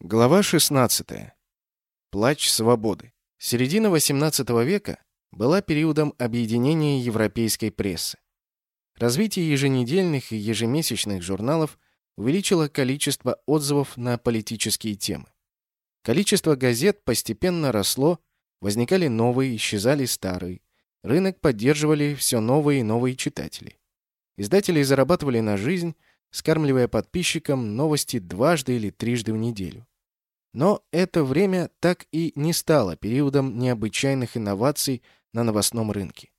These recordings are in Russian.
Глава 16. Плач свободы. Середина XVIII века была периодом объединения европейской прессы. Развитие еженедельных и ежемесячных журналов увеличило количество отзывов на политические темы. Количество газет постепенно росло, возникали новые, исчезали старые. Рынок поддерживали все новые и новые читатели. Издатели зарабатывали на жизнь, скармливая подписчикам новости дважды или трижды в неделю. Но это время так и не стало периодом необычайных инноваций на новостном рынке.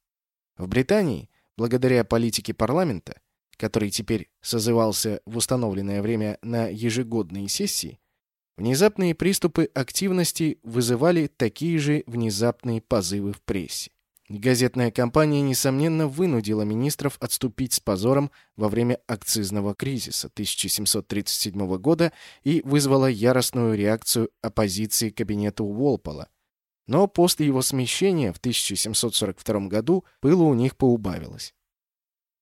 В Британии, благодаря политике парламента, который теперь созывался в установленное время на ежегодные сессии, внезапные приступы активности вызывали такие же внезапные позывы в прессе. Газетная кампания, несомненно, вынудила министров отступить с позором во время акцизного кризиса 1737 года и вызвала яростную реакцию оппозиции кабинету Уолпола. Но после его смещения в 1742 году пылу у них поубавилось.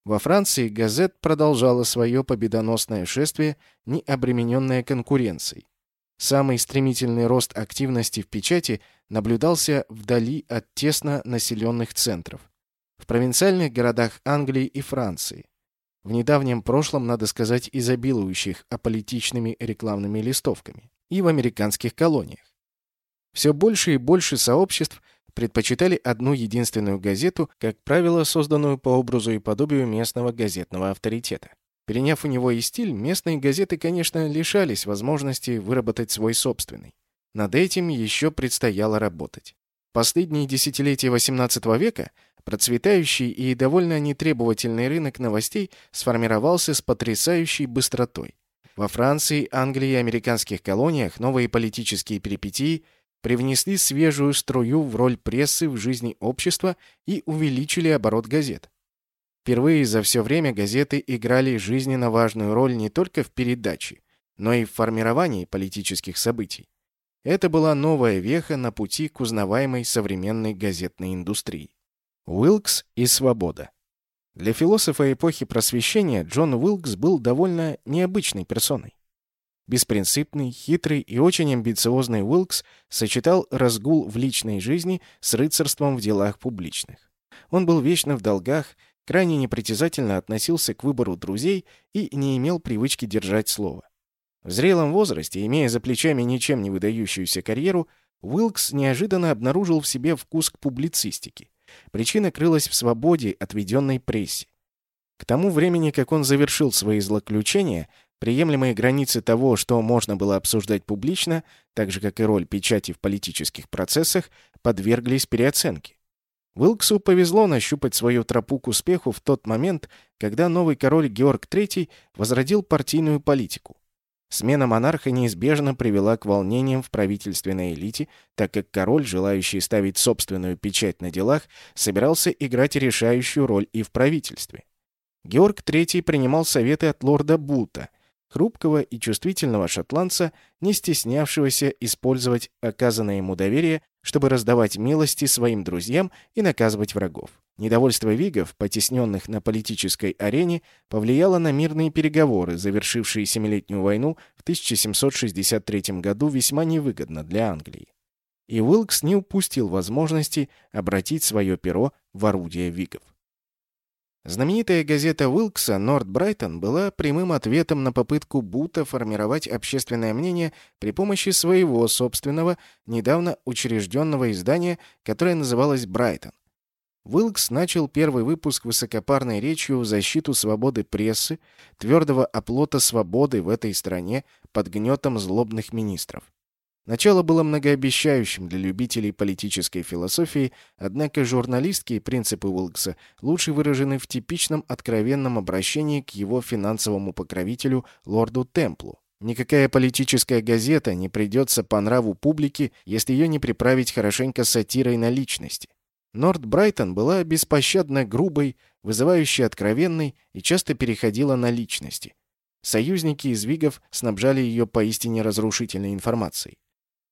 Во Франции газет продолжала свое победоносное шествие, не обремененное конкуренцией. Самый стремительный рост активности в печати наблюдался вдали от тесно населенных центров. В провинциальных городах Англии и Франции. В недавнем прошлом, надо сказать, изобилующих аполитичными рекламными листовками. И в американских колониях. Все больше и больше сообществ предпочитали одну единственную газету, как правило, созданную по образу и подобию местного газетного авторитета. Переняв у него и стиль, местные газеты, конечно, лишались возможности выработать свой собственный. Над этим еще предстояло работать. Последние десятилетия XVIII века процветающий и довольно нетребовательный рынок новостей сформировался с потрясающей быстротой. Во Франции, Англии и американских колониях новые политические перипетии привнесли свежую струю в роль прессы в жизни общества и увеличили оборот газет. Впервые за все время газеты играли жизненно важную роль не только в передаче, но и в формировании политических событий. Это была новая веха на пути к узнаваемой современной газетной индустрии. Уилкс и свобода. Для философа эпохи просвещения Джон Уилкс был довольно необычной персоной. Беспринципный, хитрый и очень амбициозный Уилкс сочетал разгул в личной жизни с рыцарством в делах публичных. Он был вечно в долгах крайне непритязательно относился к выбору друзей и не имел привычки держать слово. В зрелом возрасте, имея за плечами ничем не выдающуюся карьеру, Уилкс неожиданно обнаружил в себе вкус к публицистике. Причина крылась в свободе, отведенной прессе. К тому времени, как он завершил свои злоключения, приемлемые границы того, что можно было обсуждать публично, так же, как и роль печати в политических процессах, подверглись переоценке. Уилксу повезло нащупать свою тропу к успеху в тот момент, когда новый король Георг III возродил партийную политику. Смена монарха неизбежно привела к волнениям в правительственной элите, так как король, желающий ставить собственную печать на делах, собирался играть решающую роль и в правительстве. Георг III принимал советы от лорда Бута, хрупкого и чувствительного шотландца, не стеснявшегося использовать оказанное ему доверие чтобы раздавать милости своим друзьям и наказывать врагов. Недовольство вигов, потесненных на политической арене, повлияло на мирные переговоры, завершившие Семилетнюю войну в 1763 году весьма невыгодно для Англии. И Уилкс не упустил возможности обратить свое перо в орудие вигов. Знаменитая газета Уилкса «Норт Брайтон» была прямым ответом на попытку Бута формировать общественное мнение при помощи своего собственного, недавно учрежденного издания, которое называлось «Брайтон». Уилкс начал первый выпуск высокопарной речью в защиту свободы прессы, твердого оплота свободы в этой стране под гнетом злобных министров. Начало было многообещающим для любителей политической философии, однако журналистские принципы Уилкса лучше выражены в типичном откровенном обращении к его финансовому покровителю лорду Темплу. Никакая политическая газета не придется по нраву публики, если ее не приправить хорошенько сатирой на личности. Норт Брайтон была беспощадно грубой, вызывающей откровенной и часто переходила на личности. Союзники из Вигов снабжали ее поистине разрушительной информацией.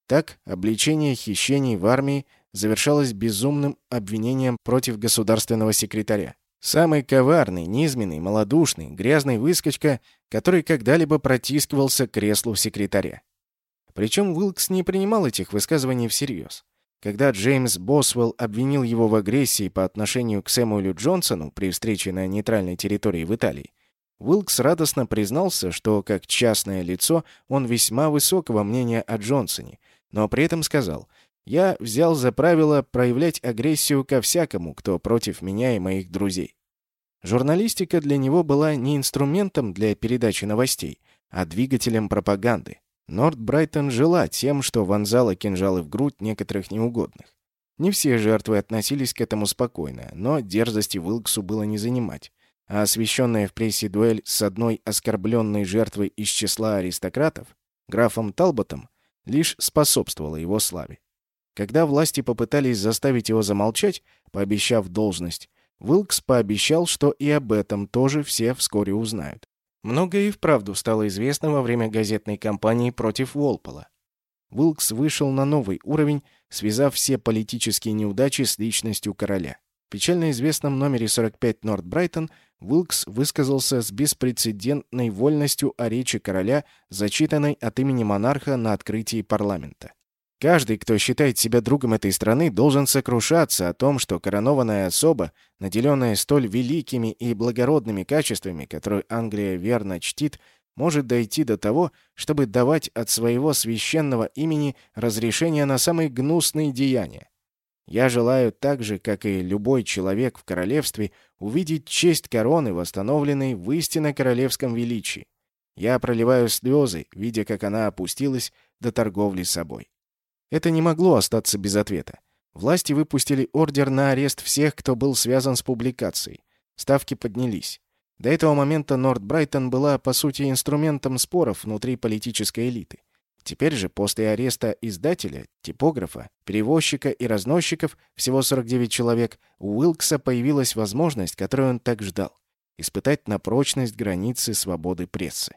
Так, обличение хищений в армии завершалось безумным обвинением против государственного секретаря. Самый коварный, низменный, малодушный, грязный выскочка, который когда-либо протискивался к креслу секретаря. Причем Уилкс не принимал этих высказываний всерьез. Когда Джеймс Босвелл обвинил его в агрессии по отношению к Сэмуэлю Джонсону при встрече на нейтральной территории в Италии, Уилкс радостно признался, что как частное лицо он весьма высокого мнения о Джонсоне, но при этом сказал «Я взял за правило проявлять агрессию ко всякому, кто против меня и моих друзей». Журналистика для него была не инструментом для передачи новостей, а двигателем пропаганды. Норт Брайтон жила тем, что вонзала кинжалы в грудь некоторых неугодных. Не все жертвы относились к этому спокойно, но дерзости Уилксу было не занимать. А освещенная в прессе дуэль с одной оскорбленной жертвой из числа аристократов, графом Талботом, лишь способствовала его славе. Когда власти попытались заставить его замолчать, пообещав должность, Уилкс пообещал, что и об этом тоже все вскоре узнают. Многое и вправду стало известно во время газетной кампании против Волпола. Уилкс вышел на новый уровень, связав все политические неудачи с личностью короля. В печально известном номере 45 Норт Брайтон Уилкс высказался с беспрецедентной вольностью о речи короля, зачитанной от имени монарха на открытии парламента. Каждый, кто считает себя другом этой страны, должен сокрушаться о том, что коронованная особа, наделенная столь великими и благородными качествами, которые Англия верно чтит, может дойти до того, чтобы давать от своего священного имени разрешение на самые гнусные деяния. Я желаю так же, как и любой человек в королевстве, увидеть честь короны, восстановленной в истинно королевском величии. Я проливаю слезы, видя, как она опустилась до торговли собой. Это не могло остаться без ответа. Власти выпустили ордер на арест всех, кто был связан с публикацией. Ставки поднялись. До этого момента Норт Брайтон была, по сути, инструментом споров внутри политической элиты. Теперь же, после ареста издателя, типографа, перевозчика и разносчиков, всего 49 человек, у Уилкса появилась возможность, которую он так ждал — испытать на прочность границы свободы прессы.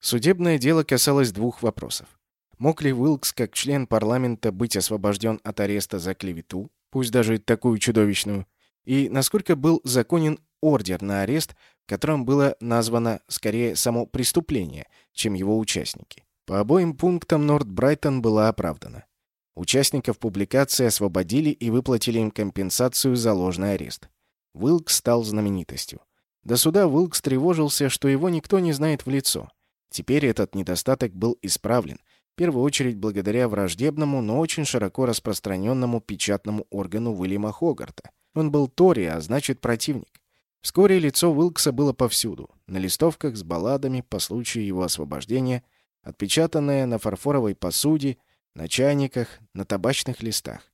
Судебное дело касалось двух вопросов. Мог ли Уилкс, как член парламента, быть освобожден от ареста за клевету, пусть даже такую чудовищную, и насколько был законен ордер на арест, в котором было названо скорее само преступление, чем его участники. По обоим пунктам Норт Брайтон была оправдана. Участников публикации освободили и выплатили им компенсацию за ложный арест. Уилкс стал знаменитостью. До суда Уилкс тревожился, что его никто не знает в лицо. Теперь этот недостаток был исправлен – в первую очередь благодаря враждебному, но очень широко распространенному печатному органу Уильяма Хогарта. Он был Тори, а значит противник. Вскоре лицо Уилкса было повсюду. На листовках с балладами по случаю его освобождения, отпечатанное на фарфоровой посуде, на чайниках, на табачных листах.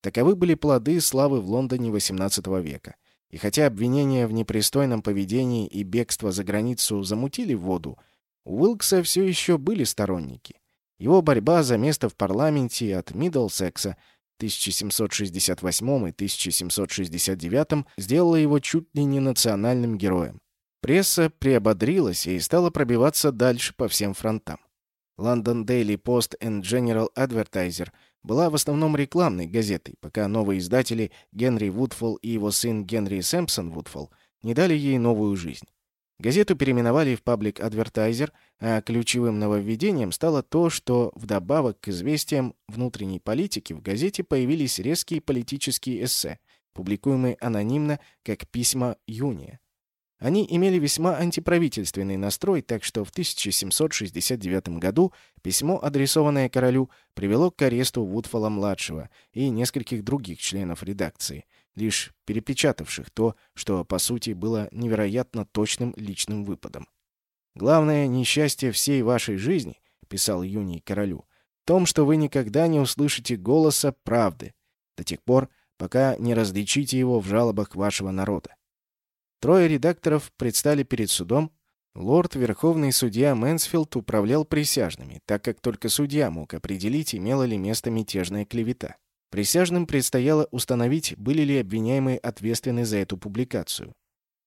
Таковы были плоды славы в Лондоне XVIII века. И хотя обвинения в непристойном поведении и бегство за границу замутили воду, у Уилкса все еще были сторонники. Его борьба за место в парламенте от Миддлсекса 1768 и 1769 сделала его чуть ли не национальным героем. Пресса приободрилась и стала пробиваться дальше по всем фронтам. London Daily Post and General Advertiser была в основном рекламной газетой, пока новые издатели Генри Вудфолл и его сын Генри Сэмпсон Вудфолл не дали ей новую жизнь. Газету переименовали в Public Advertiser, а ключевым нововведением стало то, что вдобавок к известиям внутренней политики в газете появились резкие политические эссе, публикуемые анонимно как письма Юния. Они имели весьма антиправительственный настрой, так что в 1769 году письмо, адресованное королю, привело к аресту Вудфола-младшего и нескольких других членов редакции – лишь перепечатавших то, что, по сути, было невероятно точным личным выпадом. «Главное несчастье всей вашей жизни», — писал Юний королю, «в том, что вы никогда не услышите голоса правды до тех пор, пока не различите его в жалобах вашего народа». Трое редакторов предстали перед судом. Лорд Верховный судья Мэнсфилд управлял присяжными, так как только судья мог определить, имела ли место мятежная клевета. Присяжным предстояло установить, были ли обвиняемые ответственны за эту публикацию.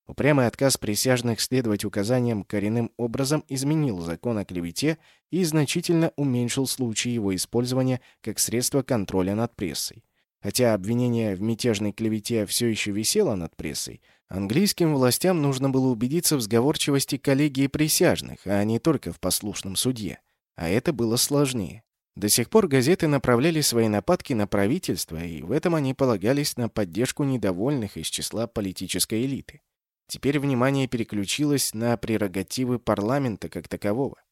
Упрямый отказ присяжных следовать указаниям коренным образом изменил закон о клевете и значительно уменьшил случаи его использования как средство контроля над прессой. Хотя обвинение в мятежной клевете все еще висело над прессой, английским властям нужно было убедиться в сговорчивости коллегии присяжных, а не только в послушном судье. а это было сложнее. До сих пор газеты направляли свои нападки на правительство, и в этом они полагались на поддержку недовольных из числа политической элиты. Теперь внимание переключилось на прерогативы парламента как такового.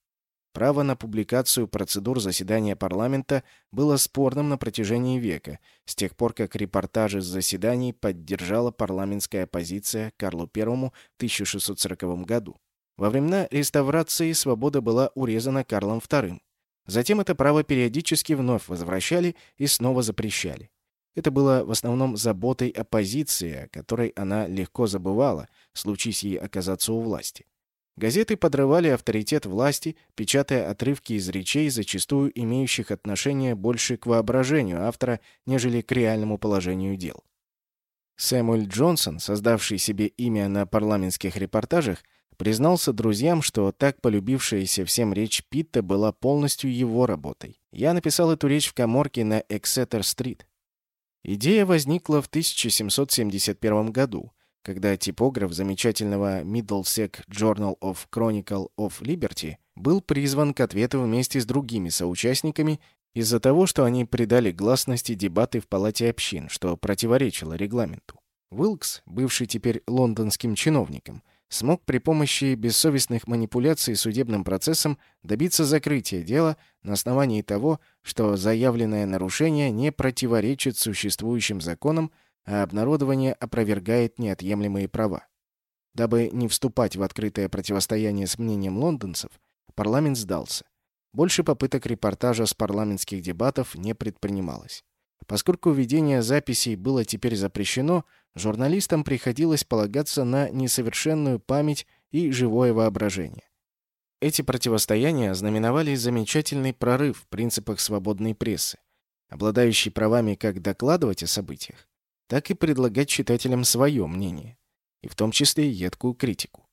Право на публикацию процедур заседания парламента было спорным на протяжении века, с тех пор как репортажи с заседаний поддержала парламентская оппозиция Карлу I в 1640 году. Во времена реставрации свобода была урезана Карлом II. Затем это право периодически вновь возвращали и снова запрещали. Это было в основном заботой оппозиции, о которой она легко забывала, случись ей оказаться у власти. Газеты подрывали авторитет власти, печатая отрывки из речей, зачастую имеющих отношение больше к воображению автора, нежели к реальному положению дел. Сэмюэль Джонсон, создавший себе имя на парламентских репортажах, признался друзьям, что так полюбившаяся всем речь Питта была полностью его работой. Я написал эту речь в коморке на Эксетер-стрит. Идея возникла в 1771 году, когда типограф замечательного Middlesex Journal of Chronicle of Liberty был призван к ответу вместе с другими соучастниками из-за того, что они придали гласности дебаты в Палате общин, что противоречило регламенту. Уилкс, бывший теперь лондонским чиновником, смог при помощи бессовестных манипуляций судебным процессом добиться закрытия дела на основании того, что заявленное нарушение не противоречит существующим законам, а обнародование опровергает неотъемлемые права. Дабы не вступать в открытое противостояние с мнением лондонцев, парламент сдался. Больше попыток репортажа с парламентских дебатов не предпринималось. Поскольку ведение записей было теперь запрещено, журналистам приходилось полагаться на несовершенную память и живое воображение. Эти противостояния знаменовали замечательный прорыв в принципах свободной прессы, обладающей правами как докладывать о событиях, так и предлагать читателям свое мнение, и в том числе едкую критику.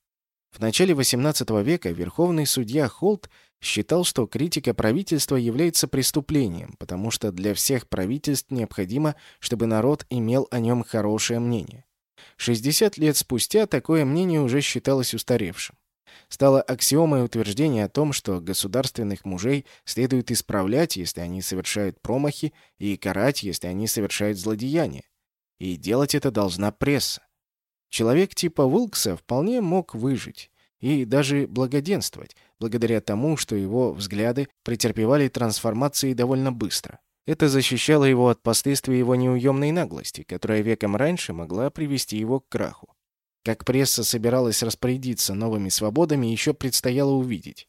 В начале XVIII века верховный судья Холт считал, что критика правительства является преступлением, потому что для всех правительств необходимо, чтобы народ имел о нем хорошее мнение. 60 лет спустя такое мнение уже считалось устаревшим. Стало аксиомой утверждение о том, что государственных мужей следует исправлять, если они совершают промахи, и карать, если они совершают злодеяния. И делать это должна пресса. Человек типа Уилкса вполне мог выжить и даже благоденствовать, благодаря тому, что его взгляды претерпевали трансформации довольно быстро. Это защищало его от последствий его неуемной наглости, которая веком раньше могла привести его к краху. Как пресса собиралась распорядиться новыми свободами, еще предстояло увидеть.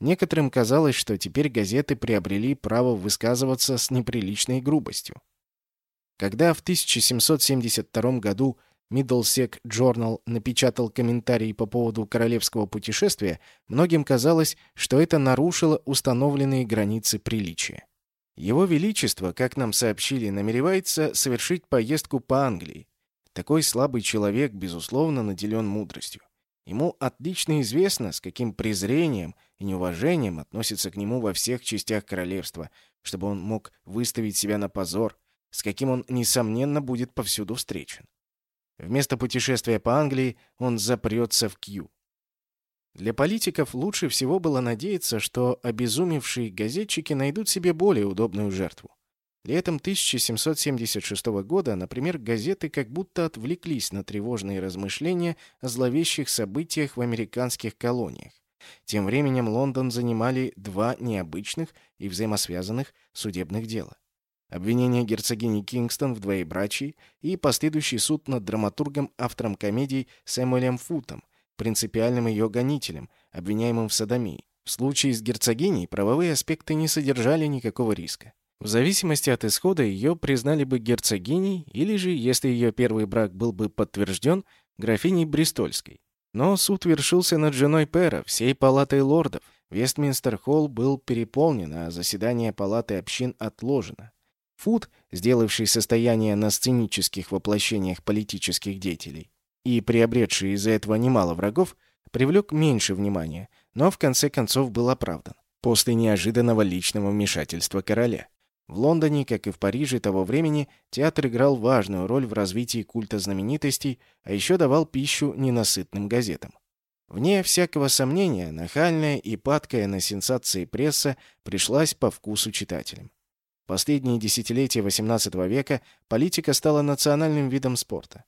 Некоторым казалось, что теперь газеты приобрели право высказываться с неприличной грубостью. Когда в 1772 году Middlesex Journal напечатал комментарий по поводу королевского путешествия, многим казалось, что это нарушило установленные границы приличия. Его Величество, как нам сообщили, намеревается совершить поездку по Англии. Такой слабый человек, безусловно, наделен мудростью. Ему отлично известно, с каким презрением и неуважением относятся к нему во всех частях королевства, чтобы он мог выставить себя на позор, с каким он, несомненно, будет повсюду встречен. Вместо путешествия по Англии он запрется в Кью. Для политиков лучше всего было надеяться, что обезумевшие газетчики найдут себе более удобную жертву. Летом 1776 года, например, газеты как будто отвлеклись на тревожные размышления о зловещих событиях в американских колониях. Тем временем Лондон занимали два необычных и взаимосвязанных судебных дела обвинение герцогини Кингстон в двоебрачии и последующий суд над драматургом, автором комедий Сэмюэлем Футом, принципиальным ее гонителем, обвиняемым в садомии. В случае с герцогиней правовые аспекты не содержали никакого риска. В зависимости от исхода ее признали бы герцогиней или же, если ее первый брак был бы подтвержден, графиней Бристольской. Но суд вершился над женой Пэра, всей палатой лордов. Вестминстер-холл был переполнен, а заседание палаты общин отложено. Фуд, сделавший состояние на сценических воплощениях политических деятелей и приобретший из-за этого немало врагов, привлек меньше внимания, но в конце концов был оправдан после неожиданного личного вмешательства короля. В Лондоне, как и в Париже того времени, театр играл важную роль в развитии культа знаменитостей, а еще давал пищу ненасытным газетам. Вне всякого сомнения, нахальная и падкая на сенсации пресса пришлась по вкусу читателям. Последние десятилетия XVIII века политика стала национальным видом спорта.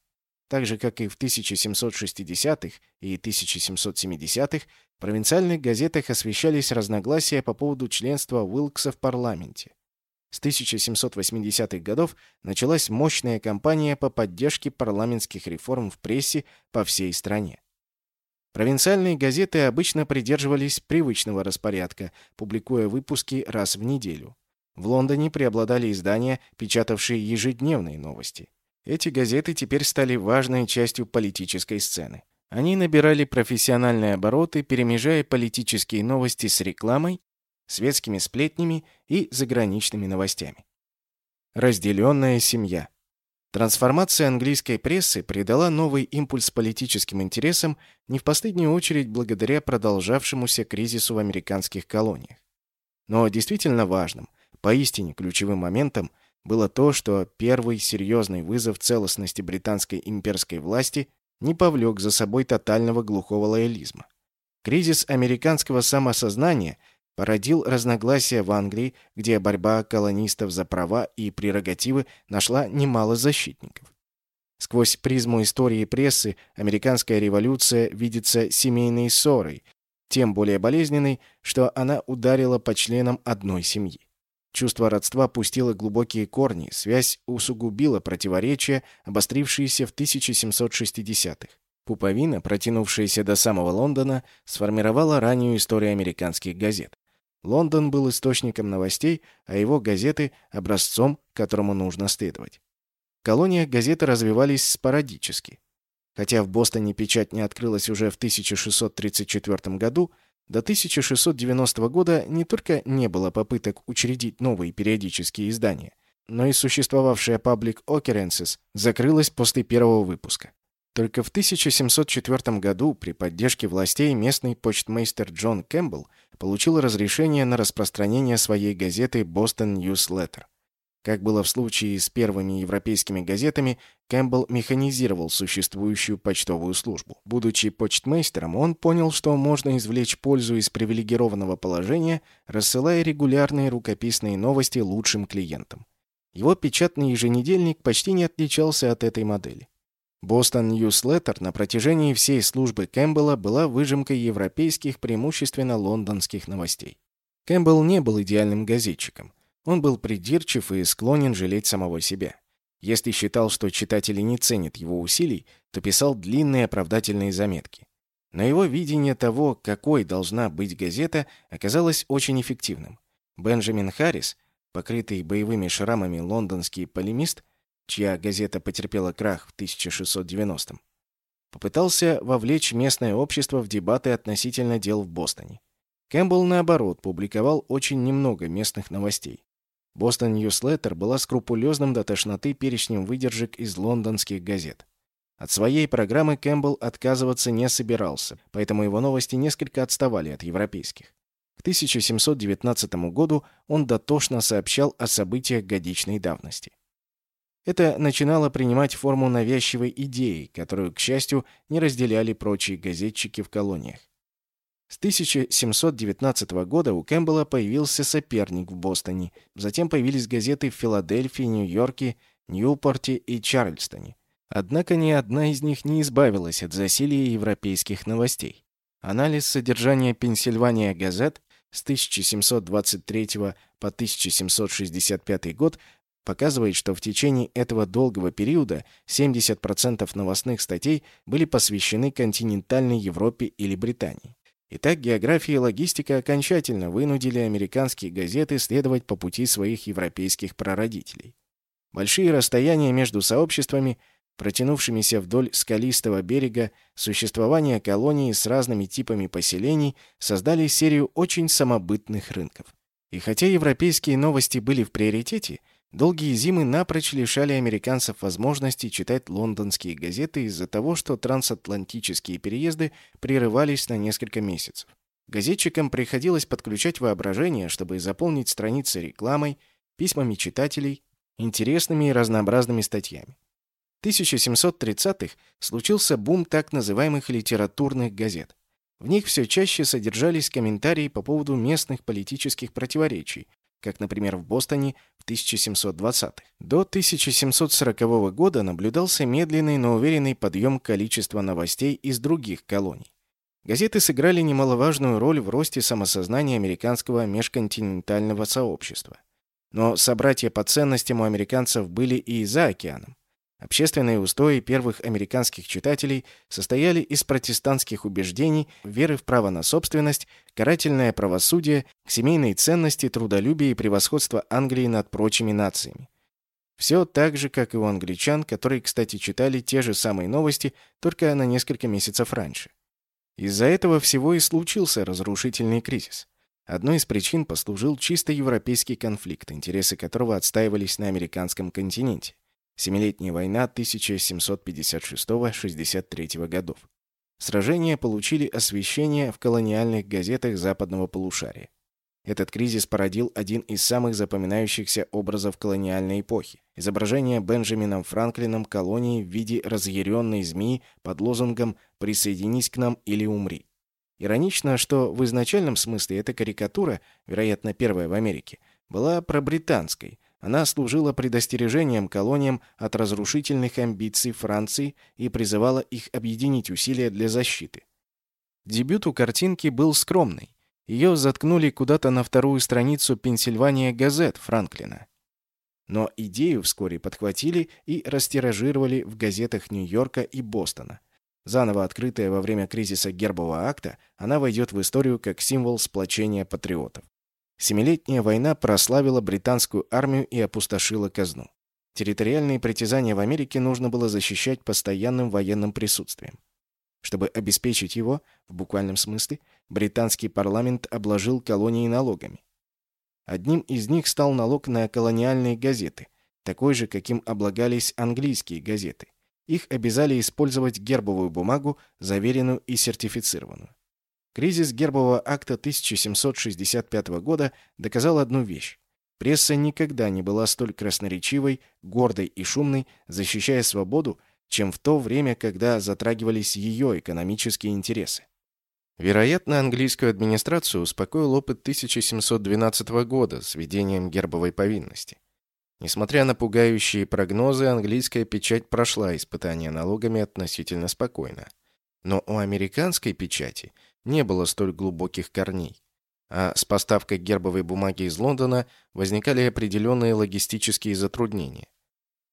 Так же, как и в 1760-х и 1770-х, в провинциальных газетах освещались разногласия по поводу членства Уилкса в парламенте. С 1780-х годов началась мощная кампания по поддержке парламентских реформ в прессе по всей стране. Провинциальные газеты обычно придерживались привычного распорядка, публикуя выпуски раз в неделю. В Лондоне преобладали издания, печатавшие ежедневные новости. Эти газеты теперь стали важной частью политической сцены. Они набирали профессиональные обороты, перемежая политические новости с рекламой, светскими сплетнями и заграничными новостями. Разделенная семья. Трансформация английской прессы придала новый импульс политическим интересам не в последнюю очередь благодаря продолжавшемуся кризису в американских колониях. Но действительно важным – Поистине ключевым моментом было то, что первый серьезный вызов целостности британской имперской власти не повлек за собой тотального глухого лоялизма. Кризис американского самосознания породил разногласия в Англии, где борьба колонистов за права и прерогативы нашла немало защитников. Сквозь призму истории прессы американская революция видится семейной ссорой, тем более болезненной, что она ударила по членам одной семьи. Чувство родства пустило глубокие корни, связь усугубила противоречия, обострившиеся в 1760-х. Пуповина, протянувшаяся до самого Лондона, сформировала раннюю историю американских газет. Лондон был источником новостей, а его газеты – образцом, которому нужно следовать. В колониях газеты развивались спорадически. Хотя в Бостоне печать не открылась уже в 1634 году, до 1690 года не только не было попыток учредить новые периодические издания, но и существовавшая Public Occurrences закрылась после первого выпуска. Только в 1704 году при поддержке властей местный почтмейстер Джон Кэмпбелл получил разрешение на распространение своей газеты Boston News Letter. Как было в случае с первыми европейскими газетами, Кэмпбелл механизировал существующую почтовую службу. Будучи почтмейстером, он понял, что можно извлечь пользу из привилегированного положения, рассылая регулярные рукописные новости лучшим клиентам. Его печатный еженедельник почти не отличался от этой модели. Boston News Letter на протяжении всей службы Кэмпбелла была выжимкой европейских, преимущественно лондонских новостей. Кэмпбелл не был идеальным газетчиком. Он был придирчив и склонен жалеть самого себя. Если считал, что читатели не ценят его усилий, то писал длинные оправдательные заметки. Но его видение того, какой должна быть газета, оказалось очень эффективным. Бенджамин Харрис, покрытый боевыми шрамами лондонский полемист, чья газета потерпела крах в 1690-м, попытался вовлечь местное общество в дебаты относительно дел в Бостоне. Кэмпбелл, наоборот, публиковал очень немного местных новостей. Boston News-Letter была скрупулезным до тошноты перечнем выдержек из лондонских газет. От своей программы Кэмпбелл отказываться не собирался, поэтому его новости несколько отставали от европейских. К 1719 году он дотошно сообщал о событиях годичной давности. Это начинало принимать форму навязчивой идеи, которую, к счастью, не разделяли прочие газетчики в колониях. С 1719 года у Кэмпбелла появился соперник в Бостоне, затем появились газеты в Филадельфии, Нью-Йорке, Ньюпорте и Чарльстоне. Однако ни одна из них не избавилась от засилия европейских новостей. Анализ содержания Пенсильвания газет с 1723 по 1765 год показывает, что в течение этого долгого периода 70% новостных статей были посвящены континентальной Европе или Британии. Итак, география и логистика окончательно вынудили американские газеты следовать по пути своих европейских прародителей. Большие расстояния между сообществами, протянувшимися вдоль скалистого берега, существование колоний с разными типами поселений создали серию очень самобытных рынков. И хотя европейские новости были в приоритете – Долгие зимы напрочь лишали американцев возможности читать лондонские газеты из-за того, что трансатлантические переезды прерывались на несколько месяцев. Газетчикам приходилось подключать воображение, чтобы заполнить страницы рекламой, письмами читателей, интересными и разнообразными статьями. В 1730-х случился бум так называемых литературных газет. В них все чаще содержались комментарии по поводу местных политических противоречий, как, например, в Бостоне в 1720-х. До 1740 года наблюдался медленный, но уверенный подъем количества новостей из других колоний. Газеты сыграли немаловажную роль в росте самосознания американского межконтинентального сообщества. Но собратья по ценностям у американцев были и за океаном. Общественные устои первых американских читателей состояли из протестантских убеждений, веры в право на собственность, карательное правосудие, семейные ценности, трудолюбие и превосходство Англии над прочими нациями. Все так же, как и у англичан, которые, кстати, читали те же самые новости, только на несколько месяцев раньше. Из-за этого всего и случился разрушительный кризис. Одной из причин послужил чисто европейский конфликт, интересы которого отстаивались на американском континенте. Семилетняя война 1756-63 годов. Сражения получили освещение в колониальных газетах западного полушария. Этот кризис породил один из самых запоминающихся образов колониальной эпохи. Изображение Бенджамином Франклином колонии в виде разъяренной змеи под лозунгом «Присоединись к нам или умри». Иронично, что в изначальном смысле эта карикатура, вероятно, первая в Америке, была пробританской, она служила предостережением колониям от разрушительных амбиций Франции и призывала их объединить усилия для защиты. Дебют у картинки был скромный. Ее заткнули куда-то на вторую страницу «Пенсильвания газет» Франклина. Но идею вскоре подхватили и растиражировали в газетах Нью-Йорка и Бостона. Заново открытая во время кризиса гербового акта, она войдет в историю как символ сплочения патриотов. Семилетняя война прославила британскую армию и опустошила казну. Территориальные притязания в Америке нужно было защищать постоянным военным присутствием. Чтобы обеспечить его, в буквальном смысле, британский парламент обложил колонии налогами. Одним из них стал налог на колониальные газеты, такой же, каким облагались английские газеты. Их обязали использовать гербовую бумагу, заверенную и сертифицированную. Кризис гербового акта 1765 года доказал одну вещь. Пресса никогда не была столь красноречивой, гордой и шумной, защищая свободу, чем в то время, когда затрагивались ее экономические интересы. Вероятно, английскую администрацию успокоил опыт 1712 года с введением гербовой повинности. Несмотря на пугающие прогнозы, английская печать прошла испытания налогами относительно спокойно. Но у американской печати – не было столь глубоких корней. А с поставкой гербовой бумаги из Лондона возникали определенные логистические затруднения.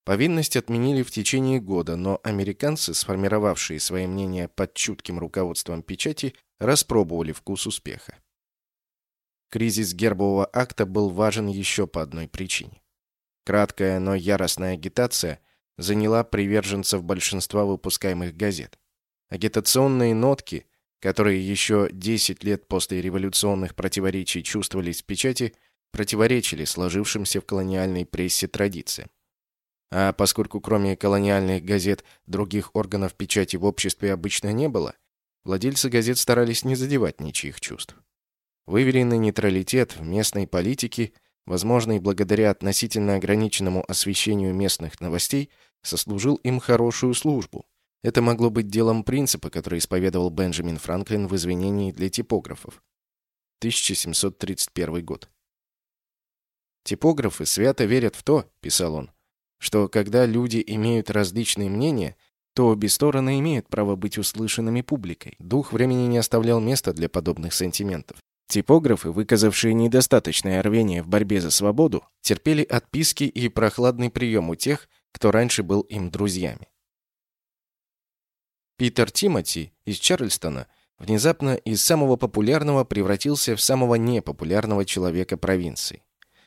Повинность отменили в течение года, но американцы, сформировавшие свои мнения под чутким руководством печати, распробовали вкус успеха. Кризис гербового акта был важен еще по одной причине. Краткая, но яростная агитация заняла приверженцев большинства выпускаемых газет. Агитационные нотки которые еще 10 лет после революционных противоречий чувствовались в печати, противоречили сложившимся в колониальной прессе традициям. А поскольку кроме колониальных газет других органов печати в обществе обычно не было, владельцы газет старались не задевать ничьих чувств. Выверенный нейтралитет в местной политике, возможный благодаря относительно ограниченному освещению местных новостей, сослужил им хорошую службу, это могло быть делом принципа, который исповедовал Бенджамин Франклин в извинении для типографов. 1731 год. «Типографы свято верят в то, — писал он, — что когда люди имеют различные мнения, то обе стороны имеют право быть услышанными публикой. Дух времени не оставлял места для подобных сантиментов. Типографы, выказавшие недостаточное рвение в борьбе за свободу, терпели отписки и прохладный прием у тех, кто раньше был им друзьями. Питер Тимоти из Чарльстона внезапно из самого популярного превратился в самого непопулярного человека провинции.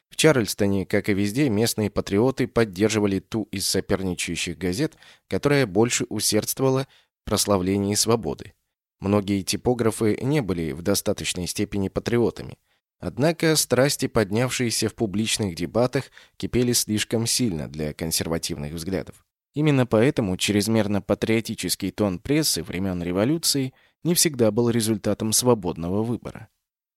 В Чарльстоне, как и везде, местные патриоты поддерживали ту из соперничающих газет, которая больше усердствовала в прославлении свободы. Многие типографы не были в достаточной степени патриотами. Однако страсти, поднявшиеся в публичных дебатах, кипели слишком сильно для консервативных взглядов. Именно поэтому чрезмерно патриотический тон прессы времен революции не всегда был результатом свободного выбора.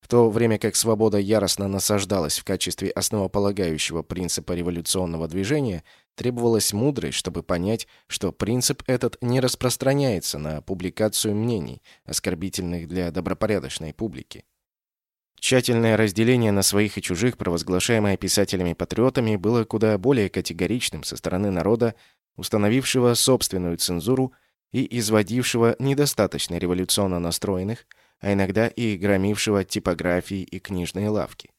В то время как свобода яростно насаждалась в качестве основополагающего принципа революционного движения, Требовалась мудрость, чтобы понять, что принцип этот не распространяется на публикацию мнений, оскорбительных для добропорядочной публики. Тщательное разделение на своих и чужих, провозглашаемое писателями-патриотами, было куда более категоричным со стороны народа, установившего собственную цензуру и изводившего недостаточно революционно настроенных, а иногда и громившего типографии и книжные лавки.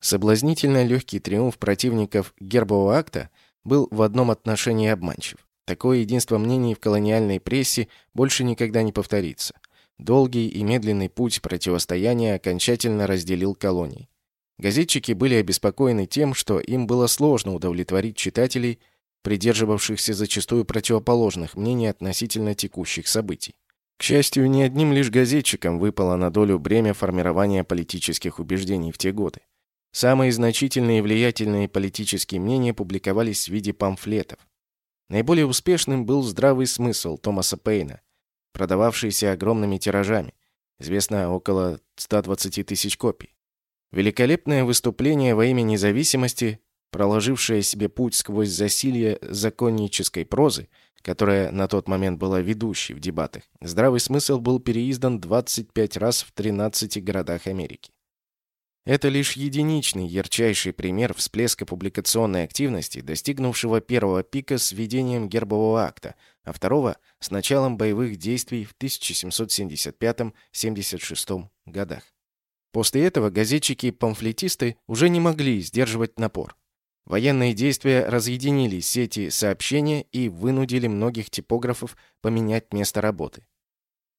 Соблазнительно легкий триумф противников гербового акта – был в одном отношении обманчив. Такое единство мнений в колониальной прессе больше никогда не повторится. Долгий и медленный путь противостояния окончательно разделил колонии. Газетчики были обеспокоены тем, что им было сложно удовлетворить читателей, придерживавшихся зачастую противоположных мнений относительно текущих событий. К счастью, не одним лишь газетчикам выпало на долю бремя формирования политических убеждений в те годы. Самые значительные и влиятельные политические мнения публиковались в виде памфлетов. Наиболее успешным был «Здравый смысл» Томаса Пейна, продававшийся огромными тиражами, известно около 120 тысяч копий. Великолепное выступление во имя независимости, проложившее себе путь сквозь засилье законнической прозы, которая на тот момент была ведущей в дебатах, «Здравый смысл» был переиздан 25 раз в 13 городах Америки. Это лишь единичный, ярчайший пример всплеска публикационной активности, достигнувшего первого пика с введением гербового акта, а второго — с началом боевых действий в 1775-76 годах. После этого газетчики и памфлетисты уже не могли сдерживать напор. Военные действия разъединили сети сообщения и вынудили многих типографов поменять место работы.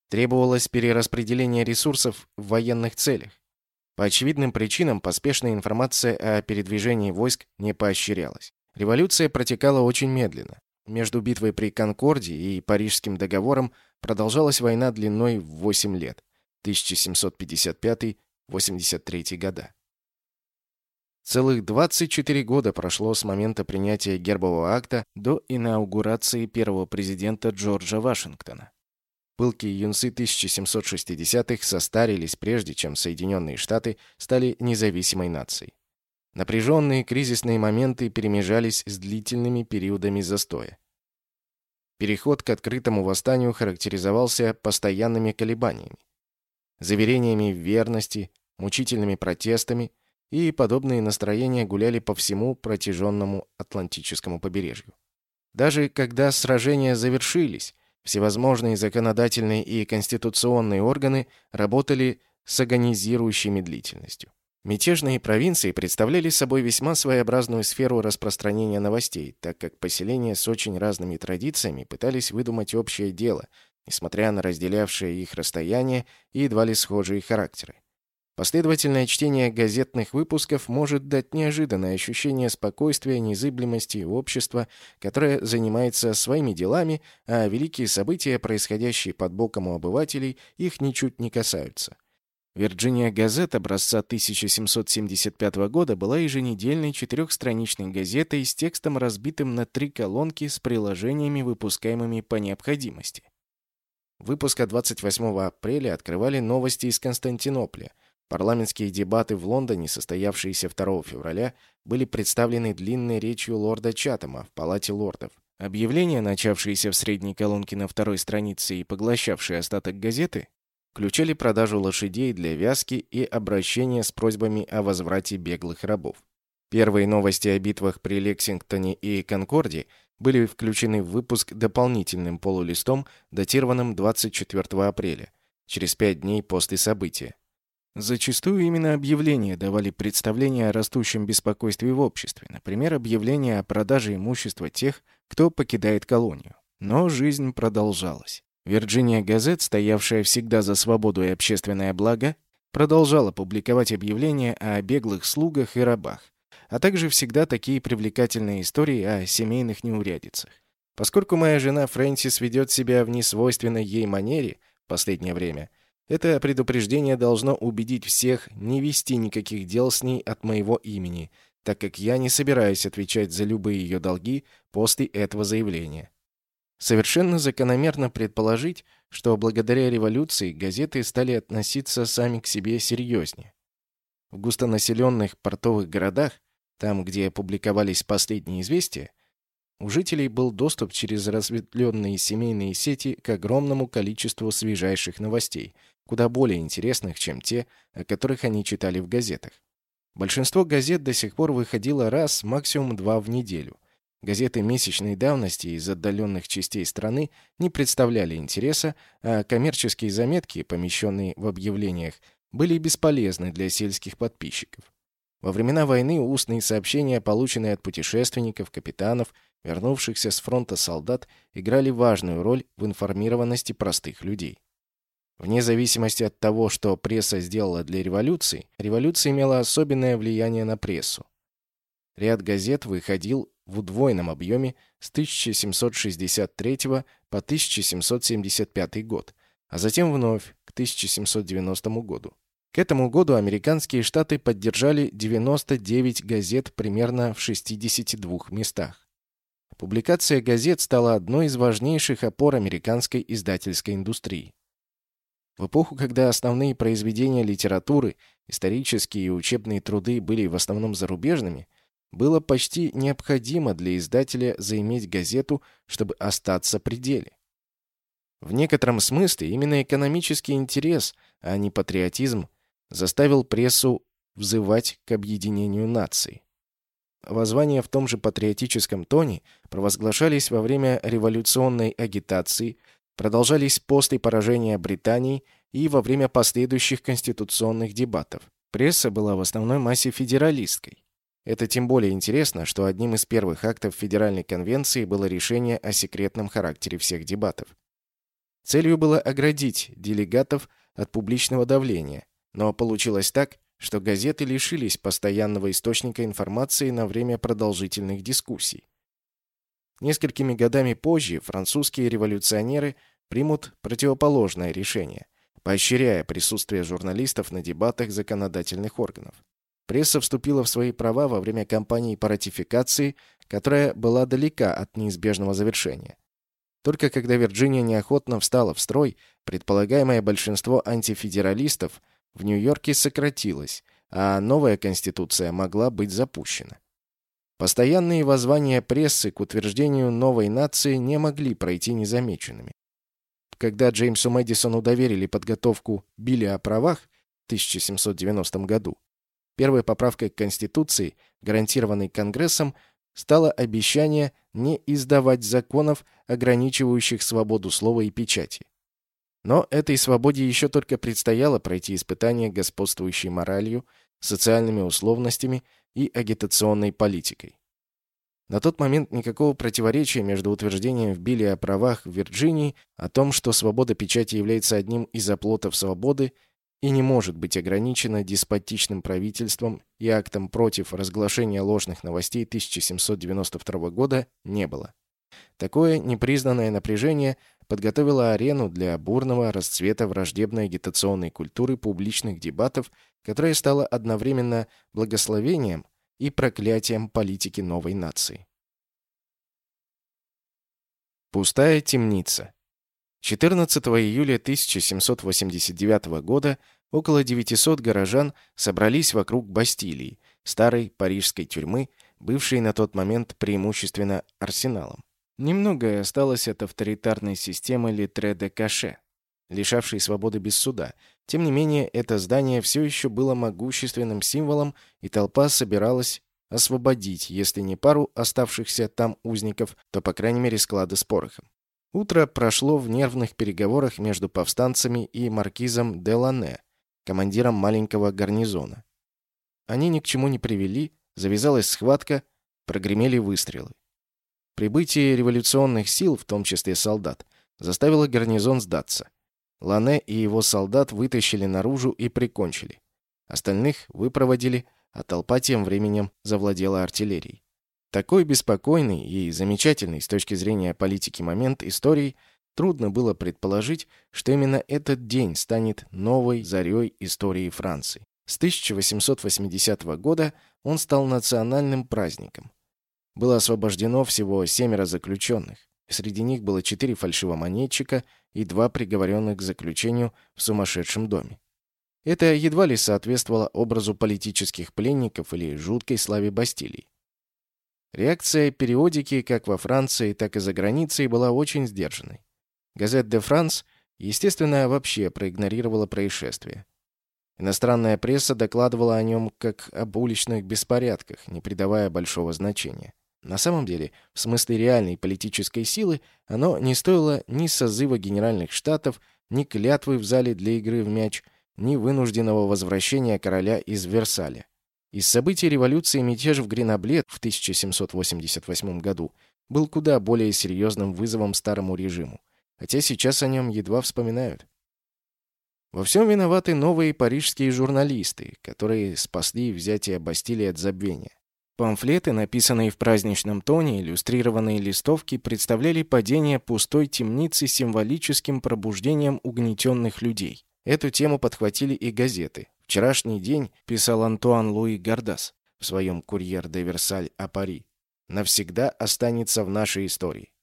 Требовалось перераспределение ресурсов в военных целях. По очевидным причинам поспешная информация о передвижении войск не поощрялась. Революция протекала очень медленно. Между битвой при Конкорде и Парижским договором продолжалась война длиной в 8 лет 1755-83 года. Целых 24 года прошло с момента принятия гербового акта до инаугурации первого президента Джорджа Вашингтона. Пылкие юнцы 1760-х состарились прежде, чем Соединенные Штаты стали независимой нацией. Напряженные кризисные моменты перемежались с длительными периодами застоя. Переход к открытому восстанию характеризовался постоянными колебаниями, заверениями в верности, мучительными протестами, и подобные настроения гуляли по всему протяженному Атлантическому побережью. Даже когда сражения завершились, Всевозможные законодательные и конституционные органы работали с агонизирующей медлительностью. Мятежные провинции представляли собой весьма своеобразную сферу распространения новостей, так как поселения с очень разными традициями пытались выдумать общее дело, несмотря на разделявшее их расстояние и едва ли схожие характеры. Последовательное чтение газетных выпусков может дать неожиданное ощущение спокойствия, незыблемости общества, которое занимается своими делами, а великие события, происходящие под боком у обывателей, их ничуть не касаются. Вирджиния Газет образца 1775 года была еженедельной четырехстраничной газетой с текстом, разбитым на три колонки с приложениями, выпускаемыми по необходимости. Выпуск от 28 апреля открывали новости из Константинополя – Парламентские дебаты в Лондоне, состоявшиеся 2 февраля, были представлены длинной речью лорда Чатама в Палате лордов. Объявления, начавшиеся в средней колонке на второй странице и поглощавшие остаток газеты, включали продажу лошадей для вязки и обращение с просьбами о возврате беглых рабов. Первые новости о битвах при Лексингтоне и Конкорде были включены в выпуск дополнительным полулистом, датированным 24 апреля, через пять дней после события. Зачастую именно объявления давали представление о растущем беспокойстве в обществе, например, объявление о продаже имущества тех, кто покидает колонию. Но жизнь продолжалась. Вирджиния Газет, стоявшая всегда за свободу и общественное благо, продолжала публиковать объявления о беглых слугах и рабах, а также всегда такие привлекательные истории о семейных неурядицах. Поскольку моя жена Фрэнсис ведет себя в несвойственной ей манере в последнее время – это предупреждение должно убедить всех не вести никаких дел с ней от моего имени, так как я не собираюсь отвечать за любые ее долги после этого заявления. Совершенно закономерно предположить, что благодаря революции газеты стали относиться сами к себе серьезнее. В густонаселенных портовых городах, там, где публиковались последние известия, у жителей был доступ через разветвленные семейные сети к огромному количеству свежайших новостей, куда более интересных, чем те, о которых они читали в газетах. Большинство газет до сих пор выходило раз, максимум два в неделю. Газеты месячной давности из отдаленных частей страны не представляли интереса, а коммерческие заметки, помещенные в объявлениях, были бесполезны для сельских подписчиков. Во времена войны устные сообщения, полученные от путешественников, капитанов, вернувшихся с фронта солдат, играли важную роль в информированности простых людей. Вне зависимости от того, что пресса сделала для революции, революция имела особенное влияние на прессу. Ряд газет выходил в удвоенном объеме с 1763 по 1775 год, а затем вновь к 1790 году. К этому году американские штаты поддержали 99 газет примерно в 62 местах. Публикация газет стала одной из важнейших опор американской издательской индустрии. В эпоху, когда основные произведения литературы, исторические и учебные труды были в основном зарубежными, было почти необходимо для издателя заиметь газету, чтобы остаться при деле. В некотором смысле именно экономический интерес, а не патриотизм, заставил прессу взывать к объединению наций. Воззвания в том же патриотическом тоне провозглашались во время революционной агитации, продолжались после поражения Британии и во время последующих конституционных дебатов. Пресса была в основной массе федералистской. Это тем более интересно, что одним из первых актов Федеральной конвенции было решение о секретном характере всех дебатов. Целью было оградить делегатов от публичного давления, но получилось так, что газеты лишились постоянного источника информации на время продолжительных дискуссий. Несколькими годами позже французские революционеры примут противоположное решение, поощряя присутствие журналистов на дебатах законодательных органов. Пресса вступила в свои права во время кампании по ратификации, которая была далека от неизбежного завершения. Только когда Вирджиния неохотно встала в строй, предполагаемое большинство антифедералистов в Нью-Йорке сократилось, а новая конституция могла быть запущена. Постоянные воззвания прессы к утверждению новой нации не могли пройти незамеченными. Когда Джеймсу Мэдисону доверили подготовку Билли о правах в 1790 году, Первой поправкой к Конституции, гарантированной Конгрессом, стало обещание не издавать законов, ограничивающих свободу слова и печати. Но этой свободе еще только предстояло пройти испытание господствующей моралью, социальными условностями и агитационной политикой. На тот момент никакого противоречия между утверждением в Билли о правах в Вирджинии о том, что свобода печати является одним из оплотов свободы, и не может быть ограничена деспотичным правительством и актом против разглашения ложных новостей 1792 года не было. Такое непризнанное напряжение подготовило арену для бурного расцвета враждебной агитационной культуры публичных дебатов, которая стала одновременно благословением и проклятием политики новой нации. Пустая темница 14 июля 1789 года около 900 горожан собрались вокруг Бастилии, старой парижской тюрьмы, бывшей на тот момент преимущественно арсеналом. Немногое осталось от авторитарной системы Литре де Каше, лишавшей свободы без суда. Тем не менее, это здание все еще было могущественным символом, и толпа собиралась освободить, если не пару оставшихся там узников, то, по крайней мере, склады с порохом. Утро прошло в нервных переговорах между повстанцами и маркизом де Лане, командиром маленького гарнизона. Они ни к чему не привели, завязалась схватка, прогремели выстрелы. Прибытие революционных сил, в том числе солдат, заставило гарнизон сдаться. Лане и его солдат вытащили наружу и прикончили. Остальных выпроводили, а толпа тем временем завладела артиллерией. Такой беспокойный и замечательный с точки зрения политики момент истории трудно было предположить, что именно этот день станет новой зарей истории Франции. С 1880 года он стал национальным праздником. Было освобождено всего семеро заключенных. Среди них было четыре фальшивомонетчика и два приговоренных к заключению в сумасшедшем доме. Это едва ли соответствовало образу политических пленников или жуткой славе Бастилии. Реакция периодики как во Франции, так и за границей была очень сдержанной. Газет де Франс, естественно, вообще проигнорировала происшествие. Иностранная пресса докладывала о нем как об уличных беспорядках, не придавая большого значения. На самом деле, в смысле реальной политической силы, оно не стоило ни созыва Генеральных Штатов, ни клятвы в зале для игры в мяч, ни вынужденного возвращения короля из Версаля. Из событий революции мятеж в Гренабле в 1788 году был куда более серьезным вызовом старому режиму, хотя сейчас о нем едва вспоминают. Во всем виноваты новые парижские журналисты, которые спасли взятие Бастилии от забвения. Памфлеты, написанные в праздничном тоне, иллюстрированные листовки, представляли падение пустой темницы символическим пробуждением угнетенных людей. Эту тему подхватили и газеты. «Вчерашний день», писал Антуан Луи Гардас в своем «Курьер де Версаль о Пари», навсегда останется в нашей истории.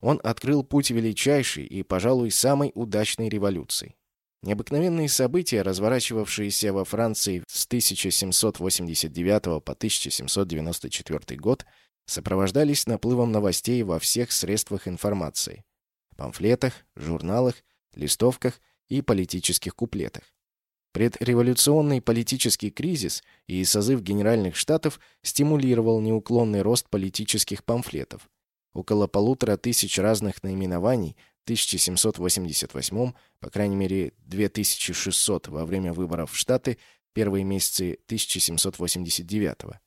Он открыл путь величайшей и, пожалуй, самой удачной революции. Необыкновенные события, разворачивавшиеся во Франции с 1789 по 1794 год, сопровождались наплывом новостей во всех средствах информации – памфлетах, журналах, листовках и политических куплетах. Предреволюционный политический кризис и созыв Генеральных Штатов стимулировал неуклонный рост политических памфлетов. Около полутора тысяч разных наименований 1788, по крайней мере 2600 во время выборов в Штаты первые месяцы 1789.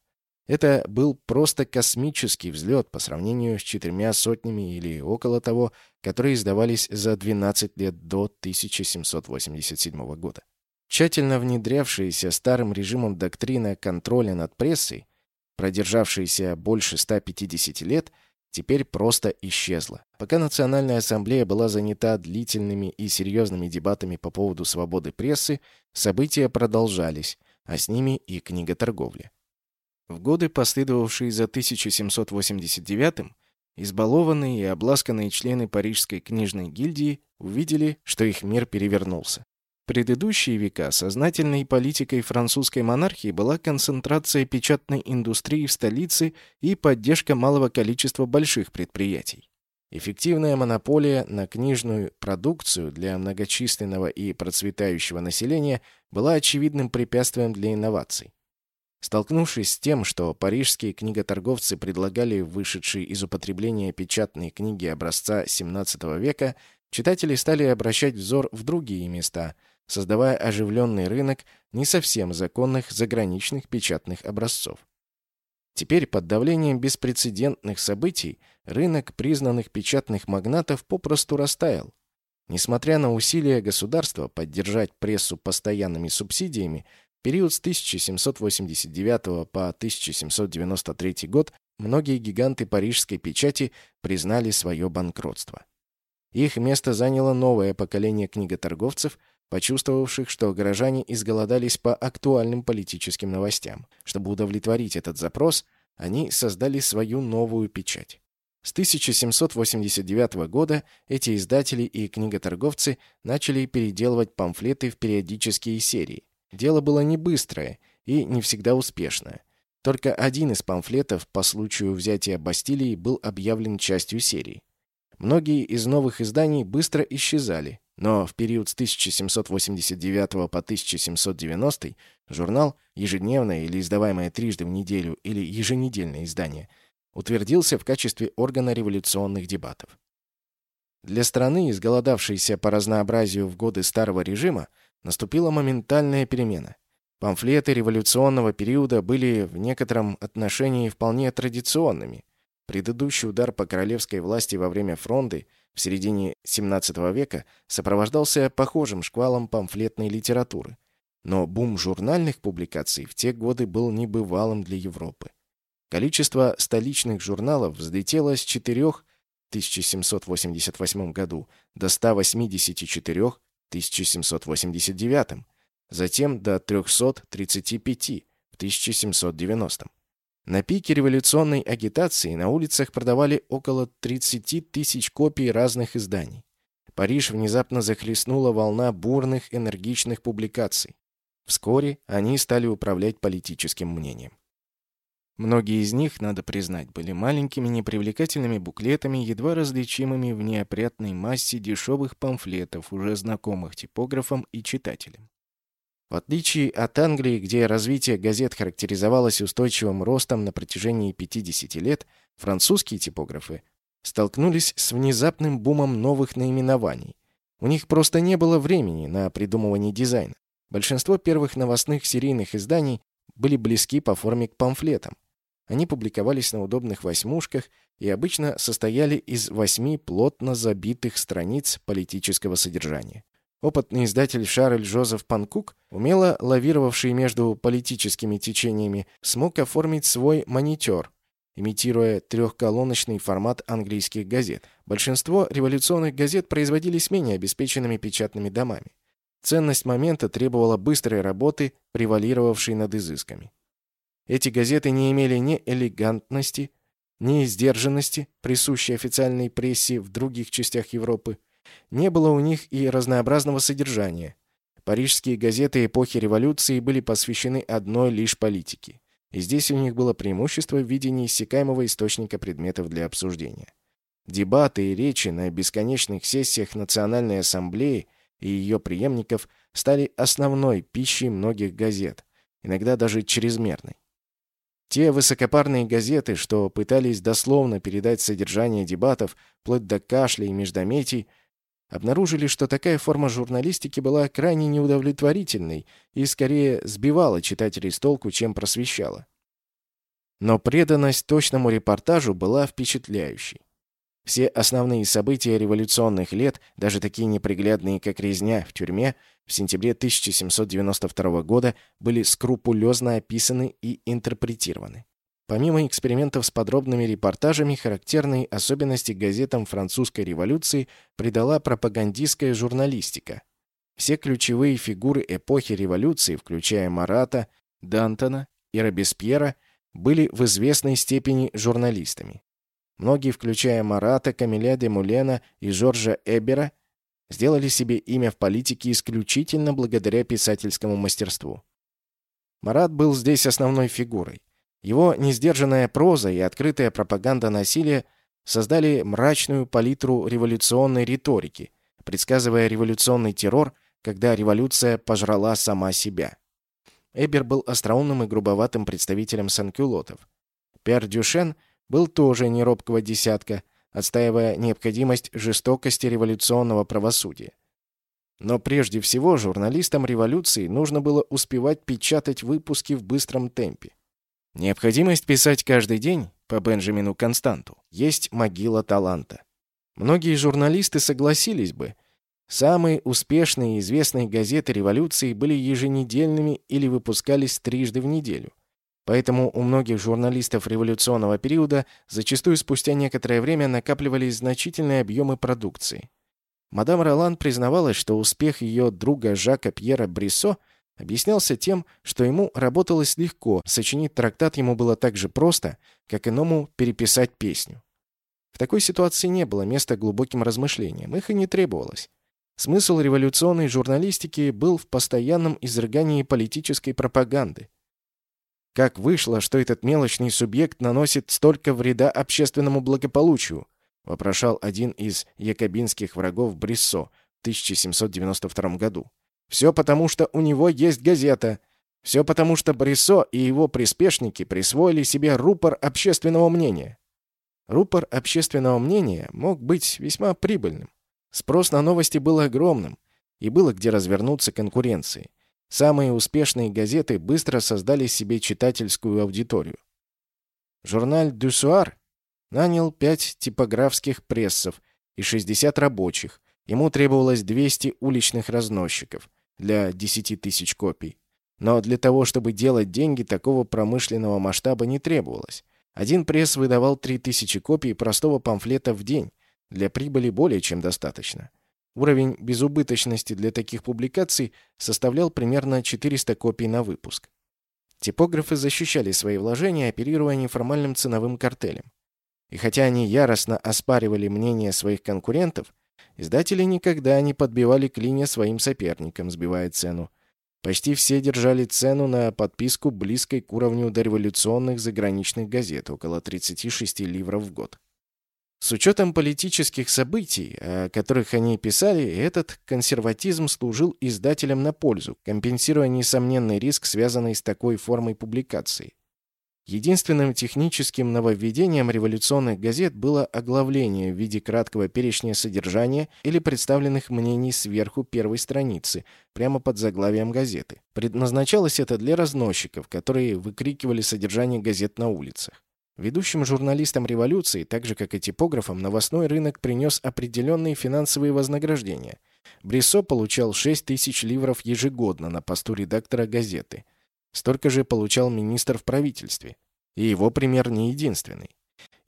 Это был просто космический взлет по сравнению с четырьмя сотнями или около того, которые издавались за 12 лет до 1787 года. Тщательно внедрявшаяся старым режимом доктрина контроля над прессой, продержавшаяся больше 150 лет – теперь просто исчезла. Пока Национальная ассамблея была занята длительными и серьезными дебатами по поводу свободы прессы, события продолжались, а с ними и книготорговля. В годы, последовавшие за 1789 избалованные и обласканные члены Парижской книжной гильдии увидели, что их мир перевернулся предыдущие века сознательной политикой французской монархии была концентрация печатной индустрии в столице и поддержка малого количества больших предприятий. Эффективная монополия на книжную продукцию для многочисленного и процветающего населения была очевидным препятствием для инноваций. Столкнувшись с тем, что парижские книготорговцы предлагали вышедшие из употребления печатные книги образца XVII века, читатели стали обращать взор в другие места – создавая оживленный рынок не совсем законных заграничных печатных образцов. Теперь под давлением беспрецедентных событий рынок признанных печатных магнатов попросту растаял. Несмотря на усилия государства поддержать прессу постоянными субсидиями, период с 1789 по 1793 год многие гиганты парижской печати признали свое банкротство. Их место заняло новое поколение книготорговцев – почувствовавших, что горожане изголодались по актуальным политическим новостям. Чтобы удовлетворить этот запрос, они создали свою новую печать. С 1789 года эти издатели и книготорговцы начали переделывать памфлеты в периодические серии. Дело было не быстрое и не всегда успешное. Только один из памфлетов по случаю взятия Бастилии был объявлен частью серии. Многие из новых изданий быстро исчезали, но в период с 1789 по 1790 журнал, ежедневное или издаваемое трижды в неделю или еженедельное издание, утвердился в качестве органа революционных дебатов. Для страны, изголодавшейся по разнообразию в годы старого режима, наступила моментальная перемена. Памфлеты революционного периода были в некотором отношении вполне традиционными. Предыдущий удар по королевской власти во время фронды в середине XVII века сопровождался похожим шквалом памфлетной литературы. Но бум журнальных публикаций в те годы был небывалым для Европы. Количество столичных журналов взлетело с 4 в 1788 году до 184 в 1789, затем до 335 в 1790. На пике революционной агитации на улицах продавали около 30 тысяч копий разных изданий. Париж внезапно захлестнула волна бурных, энергичных публикаций. Вскоре они стали управлять политическим мнением. Многие из них, надо признать, были маленькими непривлекательными буклетами, едва различимыми в неопрятной массе дешевых памфлетов, уже знакомых типографам и читателям. В отличие от Англии, где развитие газет характеризовалось устойчивым ростом на протяжении 50 лет, французские типографы столкнулись с внезапным бумом новых наименований. У них просто не было времени на придумывание дизайна. Большинство первых новостных серийных изданий были близки по форме к памфлетам. Они публиковались на удобных восьмушках и обычно состояли из восьми плотно забитых страниц политического содержания. Опытный издатель Шарль Жозеф Панкук, умело лавировавший между политическими течениями, смог оформить свой монитор, имитируя трехколоночный формат английских газет. Большинство революционных газет производились менее обеспеченными печатными домами. Ценность момента требовала быстрой работы, превалировавшей над изысками. Эти газеты не имели ни элегантности, ни сдержанности, присущей официальной прессе в других частях Европы. Не было у них и разнообразного содержания. Парижские газеты эпохи революции были посвящены одной лишь политике. И здесь у них было преимущество в виде неиссякаемого источника предметов для обсуждения. Дебаты и речи на бесконечных сессиях Национальной Ассамблеи и ее преемников стали основной пищей многих газет, иногда даже чрезмерной. Те высокопарные газеты, что пытались дословно передать содержание дебатов, вплоть до кашля и междометий, обнаружили, что такая форма журналистики была крайне неудовлетворительной и скорее сбивала читателей с толку, чем просвещала. Но преданность точному репортажу была впечатляющей. Все основные события революционных лет, даже такие неприглядные, как резня в тюрьме, в сентябре 1792 года были скрупулезно описаны и интерпретированы. Помимо экспериментов с подробными репортажами, характерные особенности газетам французской революции придала пропагандистская журналистика. Все ключевые фигуры эпохи революции, включая Марата, Дантона и Робеспьера, были в известной степени журналистами. Многие, включая Марата, Камиля де Мулена и Жоржа Эбера, сделали себе имя в политике исключительно благодаря писательскому мастерству. Марат был здесь основной фигурой. Его несдержанная проза и открытая пропаганда насилия создали мрачную палитру революционной риторики, предсказывая революционный террор, когда революция пожрала сама себя. Эбер был остроумным и грубоватым представителем санкюлотов. Пер Дюшен был тоже неробкого десятка, отстаивая необходимость жестокости революционного правосудия. Но прежде всего журналистам революции нужно было успевать печатать выпуски в быстром темпе. Необходимость писать каждый день, по Бенджамину Константу, есть могила таланта. Многие журналисты согласились бы. Самые успешные и известные газеты революции были еженедельными или выпускались трижды в неделю. Поэтому у многих журналистов революционного периода зачастую спустя некоторое время накапливались значительные объемы продукции. Мадам Ролан признавалась, что успех ее друга Жака Пьера Бриссо объяснялся тем, что ему работалось легко, сочинить трактат ему было так же просто, как иному переписать песню. В такой ситуации не было места глубоким размышлениям, их и не требовалось. Смысл революционной журналистики был в постоянном изрыгании политической пропаганды. Как вышло, что этот мелочный субъект наносит столько вреда общественному благополучию? вопрошал один из якобинских врагов Бриссо в 1792 году. Все потому, что у него есть газета. Все потому, что Бриссо и его приспешники присвоили себе рупор общественного мнения. Рупор общественного мнения мог быть весьма прибыльным. Спрос на новости был огромным, и было где развернуться конкуренции. Самые успешные газеты быстро создали себе читательскую аудиторию. Журналь «Дюсуар» нанял пять типографских прессов и 60 рабочих. Ему требовалось 200 уличных разносчиков для 10 тысяч копий. Но для того, чтобы делать деньги, такого промышленного масштаба не требовалось. Один пресс выдавал 3000 копий простого памфлета в день. Для прибыли более чем достаточно. Уровень безубыточности для таких публикаций составлял примерно 400 копий на выпуск. Типографы защищали свои вложения, оперируя неформальным ценовым картелем. И хотя они яростно оспаривали мнение своих конкурентов, издатели никогда не подбивали клинья своим соперникам, сбивая цену. Почти все держали цену на подписку близкой к уровню дореволюционных заграничных газет, около 36 ливров в год. С учетом политических событий, о которых они писали, этот консерватизм служил издателям на пользу, компенсируя несомненный риск, связанный с такой формой публикации. Единственным техническим нововведением революционных газет было оглавление в виде краткого перечня содержания или представленных мнений сверху первой страницы, прямо под заглавием газеты. Предназначалось это для разносчиков, которые выкрикивали содержание газет на улицах. Ведущим журналистам революции, так же как и типографам, новостной рынок принес определенные финансовые вознаграждения. Бриссо получал 6 тысяч ливров ежегодно на посту редактора газеты – Столько же получал министр в правительстве. И его пример не единственный.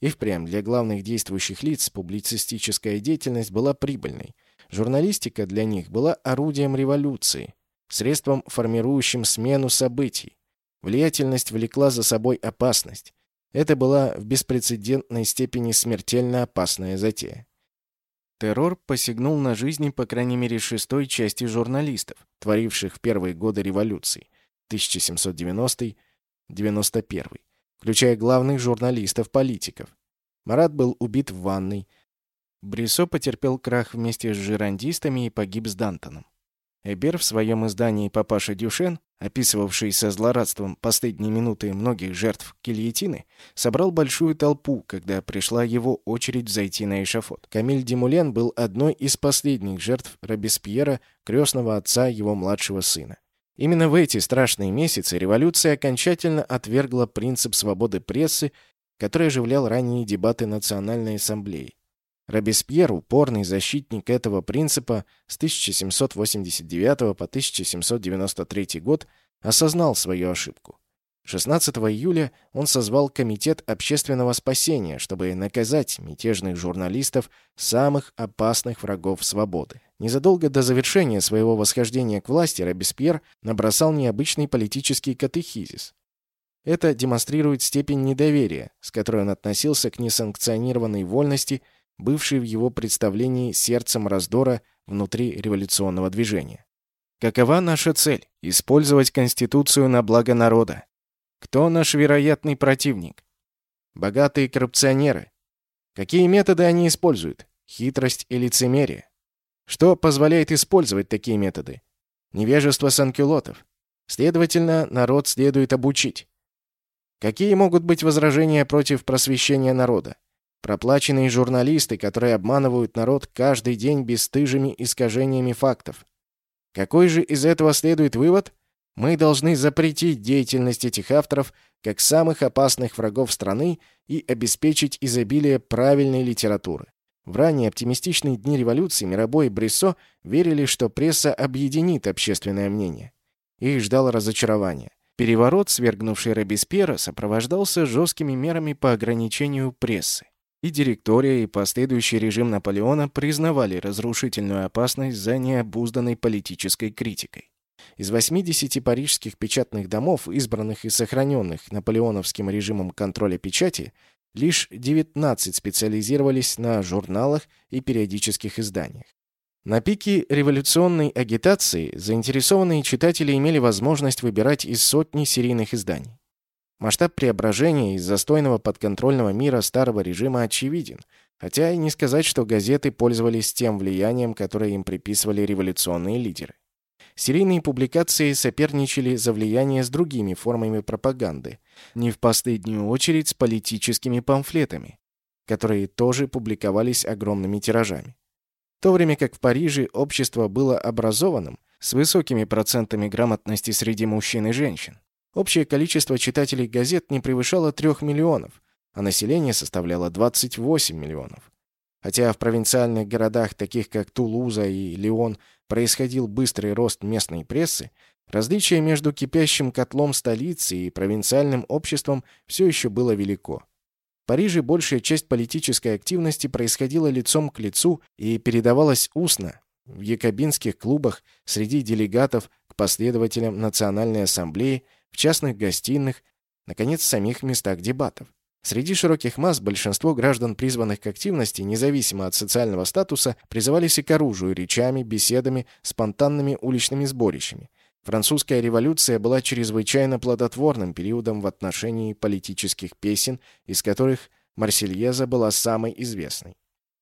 И впрямь для главных действующих лиц публицистическая деятельность была прибыльной. Журналистика для них была орудием революции, средством, формирующим смену событий. Влиятельность влекла за собой опасность. Это была в беспрецедентной степени смертельно опасная затея. Террор посягнул на жизни, по крайней мере, шестой части журналистов, творивших в первые годы революции – 1790-91, включая главных журналистов-политиков. Марат был убит в ванной. Брисо потерпел крах вместе с жирандистами и погиб с Дантоном. Эбер в своем издании «Папаша Дюшен», описывавший со злорадством последние минуты многих жертв гильотины, собрал большую толпу, когда пришла его очередь зайти на эшафот. Камиль Демулен был одной из последних жертв Робеспьера, крестного отца его младшего сына. Именно в эти страшные месяцы революция окончательно отвергла принцип свободы прессы, который оживлял ранние дебаты Национальной ассамблеи. Робеспьер, упорный защитник этого принципа с 1789 по 1793 год, осознал свою ошибку. 16 июля он созвал Комитет общественного спасения, чтобы наказать мятежных журналистов, самых опасных врагов свободы. Незадолго до завершения своего восхождения к власти Робеспьер набросал необычный политический катехизис. Это демонстрирует степень недоверия, с которой он относился к несанкционированной вольности, бывшей в его представлении сердцем раздора внутри революционного движения. Какова наша цель? Использовать Конституцию на благо народа. Кто наш вероятный противник? Богатые коррупционеры. Какие методы они используют? Хитрость и лицемерие. Что позволяет использовать такие методы? Невежество санкюлотов. Следовательно, народ следует обучить. Какие могут быть возражения против просвещения народа? Проплаченные журналисты, которые обманывают народ каждый день бесстыжими искажениями фактов. Какой же из этого следует вывод? Мы должны запретить деятельность этих авторов как самых опасных врагов страны и обеспечить изобилие правильной литературы. В ранние оптимистичные дни революции Мирабо и Брессо верили, что пресса объединит общественное мнение. Их ждало разочарование. Переворот, свергнувший Робеспьера, сопровождался жесткими мерами по ограничению прессы. И директория, и последующий режим Наполеона признавали разрушительную опасность за необузданной политической критикой. Из 80 парижских печатных домов, избранных и сохраненных наполеоновским режимом контроля печати, лишь 19 специализировались на журналах и периодических изданиях. На пике революционной агитации заинтересованные читатели имели возможность выбирать из сотни серийных изданий. Масштаб преображения из застойного подконтрольного мира старого режима очевиден, хотя и не сказать, что газеты пользовались тем влиянием, которое им приписывали революционные лидеры. Серийные публикации соперничали за влияние с другими формами пропаганды, не в последнюю очередь с политическими памфлетами, которые тоже публиковались огромными тиражами. В то время как в Париже общество было образованным, с высокими процентами грамотности среди мужчин и женщин. Общее количество читателей газет не превышало 3 миллионов, а население составляло 28 миллионов. Хотя в провинциальных городах, таких как Тулуза и Лион, происходил быстрый рост местной прессы, различие между кипящим котлом столицы и провинциальным обществом все еще было велико. В Париже большая часть политической активности происходила лицом к лицу и передавалась устно, в якобинских клубах, среди делегатов к последователям Национальной ассамблеи, в частных гостиных, наконец, в самих местах дебатов. Среди широких масс большинство граждан, призванных к активности, независимо от социального статуса, призывались к оружию речами, беседами, спонтанными уличными сборищами. Французская революция была чрезвычайно плодотворным периодом в отношении политических песен, из которых «Марсельеза» была самой известной.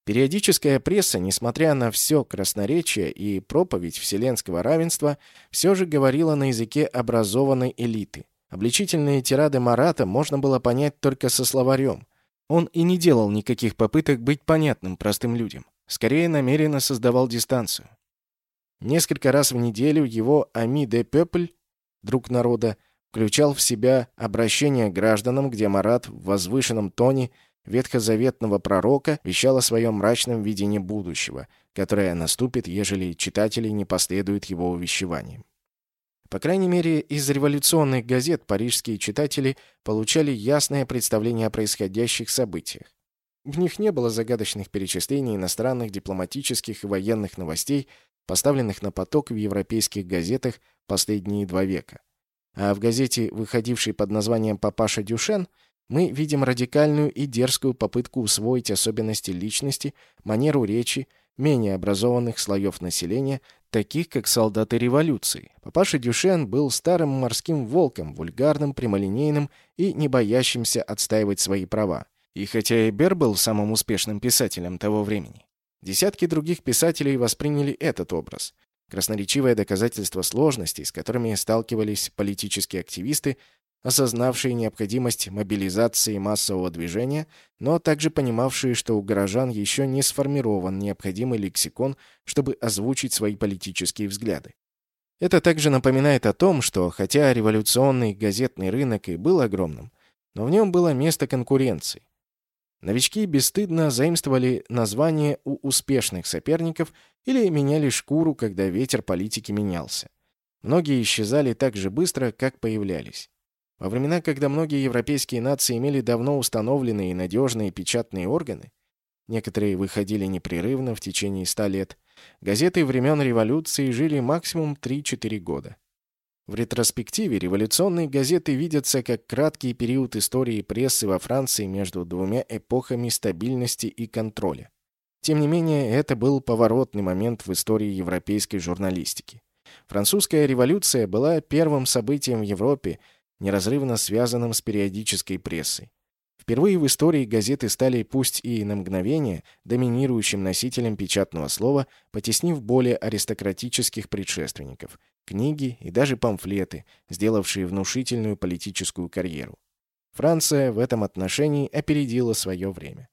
Периодическая пресса, несмотря на все красноречие и проповедь вселенского равенства, все же говорила на языке образованной элиты. Обличительные тирады Марата можно было понять только со словарем. Он и не делал никаких попыток быть понятным простым людям. Скорее, намеренно создавал дистанцию. Несколько раз в неделю его «Ами де Пепль» «Друг народа» включал в себя обращение к гражданам, где Марат в возвышенном тоне ветхозаветного пророка вещал о своем мрачном видении будущего, которое наступит, ежели читатели не последуют его увещеваниям. По крайней мере, из революционных газет парижские читатели получали ясное представление о происходящих событиях. В них не было загадочных перечислений иностранных дипломатических и военных новостей, поставленных на поток в европейских газетах последние два века. А в газете, выходившей под названием «Папаша Дюшен», мы видим радикальную и дерзкую попытку усвоить особенности личности, манеру речи менее образованных слоев населения, таких как солдаты революции. Папаша Дюшен был старым морским волком, вульгарным, прямолинейным и не боящимся отстаивать свои права. И хотя Эбер был самым успешным писателем того времени, десятки других писателей восприняли этот образ. Красноречивое доказательство сложностей, с которыми сталкивались политические активисты, осознавшие необходимость мобилизации массового движения, но также понимавшие, что у горожан еще не сформирован необходимый лексикон, чтобы озвучить свои политические взгляды. Это также напоминает о том, что хотя революционный газетный рынок и был огромным, но в нем было место конкуренции. Новички бесстыдно заимствовали названия у успешных соперников или меняли шкуру, когда ветер политики менялся. Многие исчезали так же быстро, как появлялись. Во времена, когда многие европейские нации имели давно установленные и надежные печатные органы, некоторые выходили непрерывно в течение ста лет, газеты времен революции жили максимум 3-4 года. В ретроспективе революционные газеты видятся как краткий период истории прессы во Франции между двумя эпохами стабильности и контроля. Тем не менее, это был поворотный момент в истории европейской журналистики. Французская революция была первым событием в Европе, неразрывно связанным с периодической прессой. Впервые в истории газеты стали, пусть и на мгновение, доминирующим носителем печатного слова, потеснив более аристократических предшественников, книги и даже памфлеты, сделавшие внушительную политическую карьеру. Франция в этом отношении опередила свое время.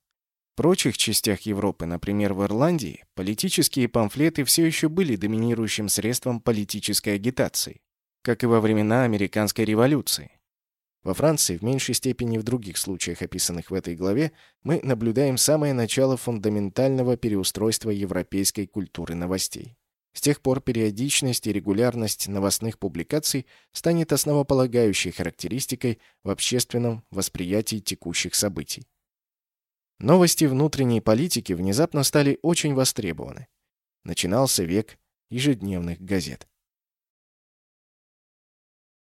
В прочих частях Европы, например, в Ирландии, политические памфлеты все еще были доминирующим средством политической агитации, как и во времена Американской революции. Во Франции, в меньшей степени в других случаях, описанных в этой главе, мы наблюдаем самое начало фундаментального переустройства европейской культуры новостей. С тех пор периодичность и регулярность новостных публикаций станет основополагающей характеристикой в общественном восприятии текущих событий. Новости внутренней политики внезапно стали очень востребованы. Начинался век ежедневных газет.